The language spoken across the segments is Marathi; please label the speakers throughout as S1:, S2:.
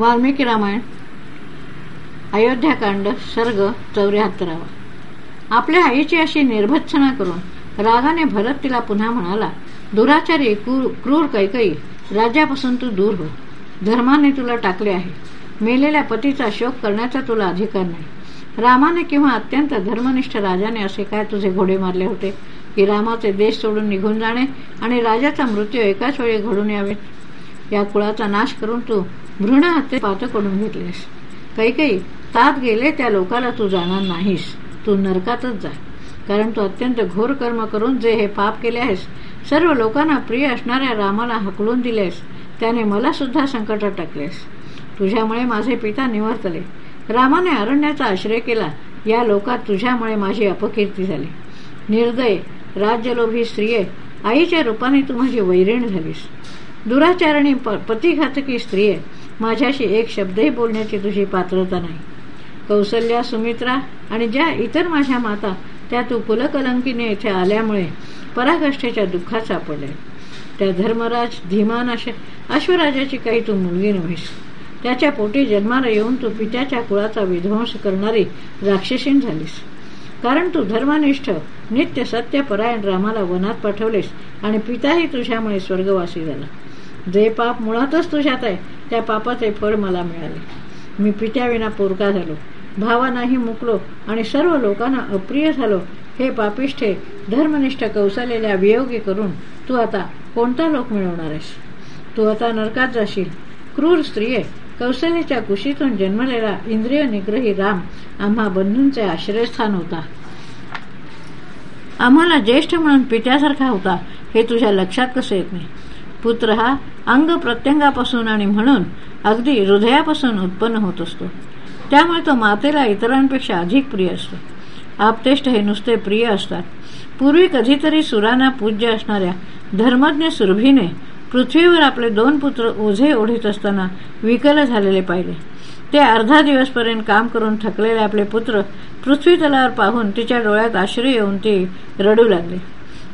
S1: वाल्मिकी रामायण अयोध्याकांड सर्ग चौऱ्याहत्तरावा आपल्या आईची अशी निर्भत्सना करून रागाने भरत तिला पुन्हा म्हणाला दुराचारी क्रूर कैकई राज्यापासून तू दूर हो. धर्माने तुला टाकले आहे. मेलेल्या पतीचा शोक करण्याचा तुला अधिकार नाही. रामाने किंवा अत्यंत धर्मनिष्ठ राजाने असे काय तुझे घोडे मारले होते? की रामाचे देश सोडून निघून जाणे आणि राजाचा मृत्यू एकाच वेळी घडून यावे? या कुळाचा नाश करून तू भ्रूण हत्ये पात करून घेतलेस काही काही तात गेले त्या लोकाला तू जाणार नाहीस. तू नरकातच जा. कारण तू अत्यंत घोर कर्म करून जे हे पाप केले आहेस सर्व लोकांना प्रिय असणाऱ्या रामाला हकलून दिलेस त्याने मला सुद्धा संकटात टाकलेस तुझ्यामुळे माझे पिता निवर्तले. रामाने अरण्याचा आश्रय केला. या लोकात तुझ्यामुळे माझी अपकीर्ती झाली. निर्दय राज्यलोभी स्त्रिये आईच्या रूपाने तू माझी वैरीण झालीस. दुराचारणी पतिघातकी स्त्रिये माझ्याशी एक शब्दही बोलण्याची तुझी पात्रता नाही. कौसल्या सुमित्रा आणि ज्या इतर माझ्या माता त्या तू कुलकलंकीने येथे आल्यामुळे पराकष्ठेच्या दुःखात सापडले. त्या धर्मराज धीमान अश्वराजाची काही तू मुलगी नव्हेस. त्याच्या पोटी जन्माला येऊन तू पित्याच्या कुळाचा विध्वंस करणारी राक्षसीन झालीस. कारण तू धर्मनिष्ठ नित्य सत्य परायण रामाला वनात पाठवलेस आणि पिताही तुझ्यामुळे स्वर्गवासी झाला. जे पाप मुळातच तुझ्यात आहे त्या पापाचे फळ मला मिळाले. मी पित्याविना पोरका झालो. भावानाही मुकलो आणि सर्व लोकांना अप्रिय झालो. हे पापिष्ठे धर्मनिष्ठ कौशलेल्या वियोगी करून तू आता कोणता लोक मिळवणार आहेस? तू आता नरकात जाशील. क्रूर स्त्रिये कौशल्याच्या कुशीतून जन्मलेला इंद्रिय निग्रही राम आम्हा बंधूंचे आश्रयस्थान होता. आम्हाला ज्येष्ठ म्हणून पित्यासारखा होता हे तुझ्या लक्षात कसं येत नाही? पुत्र हा अंग प्रत्यंगापासून आणि म्हणून अगदी हृदयापासून उत्पन्न होत असतो. त्यामुळे तो मातेला इतरांपेक्षा अधिक प्रिय असतो. आपतेष्ट हे नुसते प्रिय असतात. पूर्वी कधीतरी सुरांना पूज्य असणाऱ्या धर्मज्ञ सुरभीने पृथ्वीवर आपले दोन पुत्र ओझे ओढीत असताना विकल झालेले पाहिले. ते अर्धा दिवसपर्यंत काम करून थकलेले आपले पुत्र पृथ्वी तलावर पाहून तिच्या डोळ्यात आश्रय येऊन ती रडू लागले.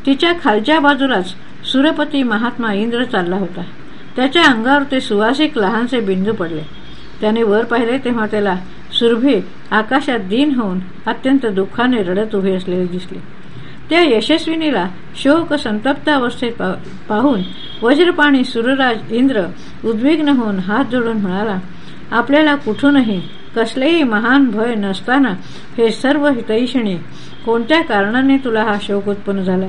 S1: तिच्या खालच्या बाजूलाच सुरपती महात्मा इंद्र चालला होता. त्याच्या अंगावर ते सुवासिक लहानसे बिंदू पडले. त्याने वर पाहिले तेव्हा त्याला सुरभी आकाशात दिन होऊन अत्यंत दुःखाने रडत उभे असलेले दिसले. त्या यशस्विनीला शोक संतप्त अवस्थेत पाहून वज्रपाणी सुरराज इंद्र उद्विग्न होऊन हात जोडून म्हणाला आपल्याला कुठूनही कसलेही महान भय नसताना हे सर्व हितैषणी कोणत्या कारणाने तुला हा शोक उत्पन्न झाला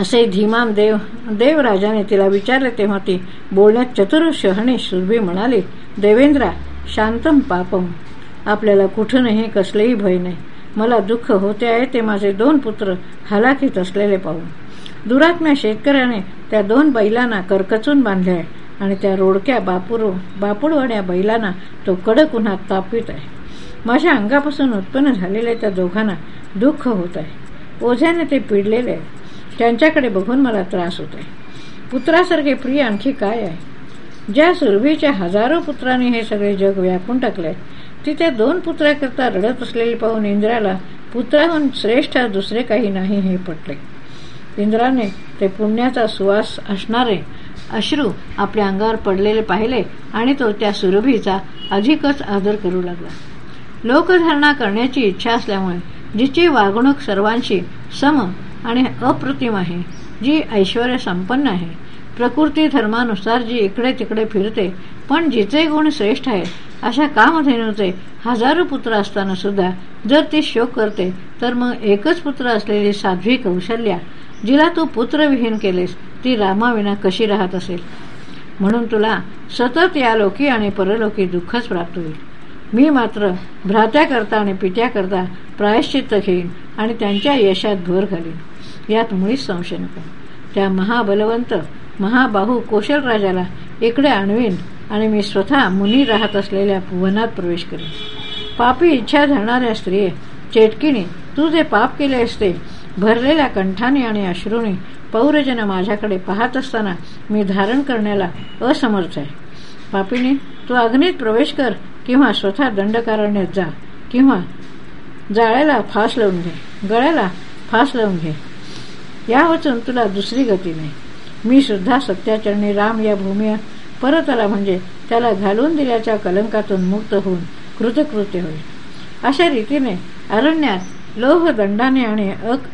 S1: असे धीमान देव देवराजाने तिला विचारले तेव्हा ती बोलण्यात चतुर शहणे सुरभी म्हणाली देवेंद्रा शांतम पापम. आपल्याला कुठूनही कसलेही भय नाही. मला दुःख होते आहे ते माझे दोन पुत्र हलाखीत असलेले पाहून. दुरात्म्या शेतकऱ्याने त्या दोन बैलांना करकचून बांधले आहे आणि त्या रोडक्या बापूर बापूडवाड्या बैलांना तो कडक उन्हात तापवित आहे. माझ्या अंगापासून उत्पन्न झालेल्या त्या दोघांना दुःख होत आहे. ओझ्याने ते पिडलेले आहे. त्यांच्याकडे बघून मला त्रास होत आहे पुत्रासारखे प्रिय आणखी काय आहे? ज्या सुरभीच्या हजारो पुत्रांनी हे सगळे जग व्यापून टाकले ती त्या दोन पुत्राकरता रडत असलेले पाहून इंद्राला पुत्राहून श्रेष्ठ दुसरे काही नाही हे पटले. इंद्राने ते पुण्याचा सुवास असणारे अश्रू आपल्या अंगावर पडलेले पाहिले आणि तो त्या सुरभीचा अधिकच आदर करू लागला. लोकधारणा करण्याची इच्छा असल्यामुळे जिची वागणूक सर्वांशी सम आणि अप्रतिम आहे. जी ऐश्वर संपन्न आहे. प्रकृती धर्मानुसार जी इकडे तिकडे फिरते पण जिचे गुण श्रेष्ठ आहे अशा कामधेनूचे हजारो पुत्र असताना सुद्धा जर ती शोक करते तर मग एकच पुत्र असलेली साध्वी कौशल्या जिला तू पुत्रविहीन केलेस ती रामाविना कशी राहत असेल? म्हणून तुला सतत या लोकी आणि परलोकी दुःखच प्राप्त होईल. मी मात्र भ्रात्याकरता आणि पित्याकरता प्रायश्चित्त घेईन आणि त्यांच्या यशात भर घालीन. यात मुळीच संशय नको. त्या महाबलवंत महाबाहू कोशल राजाला इकडे आणवीन आणि मी स्वतः मुनी राहत असलेल्या वनात प्रवेश करेन. पापी इच्छा धरणाऱ्या स्त्रिये चेटकीने तू जे पाप केले असते भरलेल्या कंठाने आणि अश्रूने पौरजन माझ्याकडे पाहत असताना मी धारण करण्याला असमर्थ आहे. पापीने तू अग्नीत प्रवेश कर किंवा स्वतः दंडकारण्यात जा किंवा जाळ्याला फास लावून घे गळ्याला फास लावून घे. या वचन तुला दुसरी गती नाही. मी सुद्धा सत्याचरणी राम या भूमी परत आला म्हणजे त्याला घालून दिल्याच्या कलंकातून मुक्त होऊन कृतकृत्य होईल. अशा रीतीने अरण्यात लोहदंडाने आणि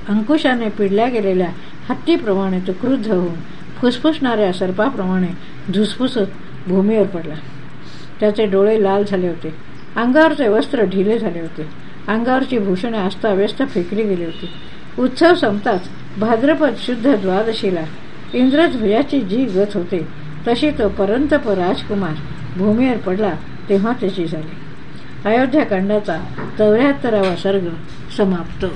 S1: अंकुशाने पिडल्या गेलेल्या हत्तीप्रमाणे तो क्रुद्ध होऊन फुसफुसणाऱ्या सर्पाप्रमाणे धुसफुसत भूमीवर पडला. त्याचे डोळे लाल झाले होते. अंगावरचे वस्त्र ढिले झाले होते. अंगावरची भूषणे अस्ताव्यस्त फेकली गेली होती. उत्सव संपताच भाद्रपद शुद्ध द्वादशीला इंद्रध्वजाची जी गत होते तशी तो परंतप राजकुमार भूमीवर पडला तेव्हा त्याची झाली. अयोध्याकांडाचा चौऱ्याहत्तरावा सर्ग समाप्त.